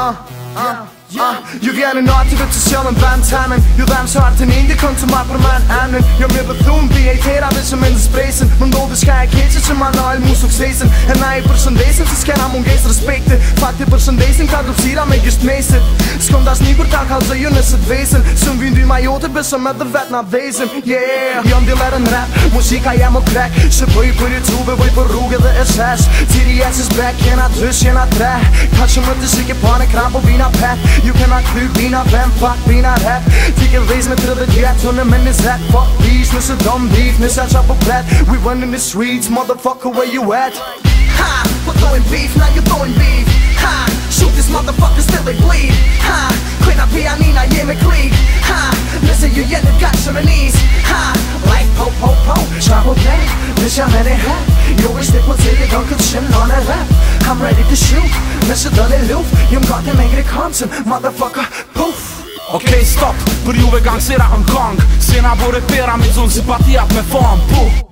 啊啊！Uh, ju vjenë në ati vetë të sjëllën bëmë temen Ju dhemë së artë në indi këntë marë për me në emnin Jo mirë bëthun, vi e i tera dhe që mindë spresin Më ndodhë shka e keqe që ma në alë mu suksesin E na i përshëndesin që s'kena munges respekti Fakti përshëndesin ka dupsira me gjisht mesit S'kom dash një kur ta kalzë ju nëse t'vesin Së më vinë dy majote bëshë me dhe vet na vezin Yeah Jo më dilerë në rap, muzika jem o krek Shë bëj për youtube, bëj për rrugë dhe e shesh Tiri jesis back, jena dysh, jena tre Ka që më të shiki pa në kram, po vina pet You cannot creep, bina, vampire, bina hat Taking raise me to the jet, turn them minute's his hat Fuck these, a Dumb Beef, a Chopper Plat We running the streets, motherfucker, where you at? Ha! We're throwing beef, now you're throwing beef Ha! Shoot this motherfucker still they bleed Ha! Quit up here, I mean I am a creep Ha! Listen, you yet got your knees Ha! Like po po po, trouble bitch I'm at a hat You wish they put silly gun cause shim on a lap I'm ready to shoot Mr. Dolly Loof You'm got them angry Compton Motherfucker Poof Ok, stop Për juve gang sera në gang Sena bore pera me zonë zipatijat me fam Poof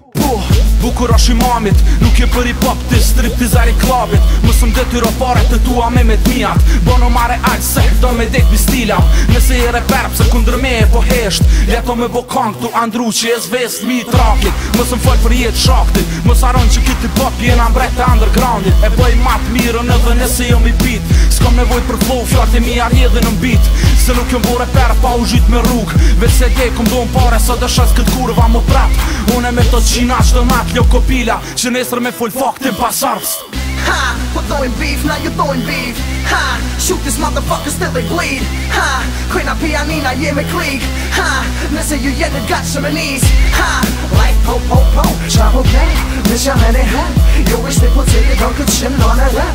Bukur është i mamit Nuk je për i pop të strip të zari klabit Mësëm dhe ty rofare të tua me me t'miat Bono mare aq se do me dek bi stila Nëse i reperp se kundër me e po hesht Leto me bo kong të andru që e zvest mi trakit Mësëm fol për jetë shaktit Mësë aron që kiti pop jena mbret të undergroundit E bëj matë në dhe nëse jo mi bit S'kom nevojt për flow, fjartë e mi arjedhe në beat Se nuk jom bore pera pa u gjitë me rrug Vec se dje kom do më pare sa dëshas këtë kurë va më prat Une me të qina që të matë kopila Që nesër me full fuck tim pas arps Ha, po dojnë beef, na ju dojnë beef Ha, shoot this motherfucker till they bleed Ha, krena pianina jemi klik Ha, nëse ju jetë nga që me nis Ha, like po po po, qa ho kej Në që me ne hem, jo ishte po të të këtë të të të të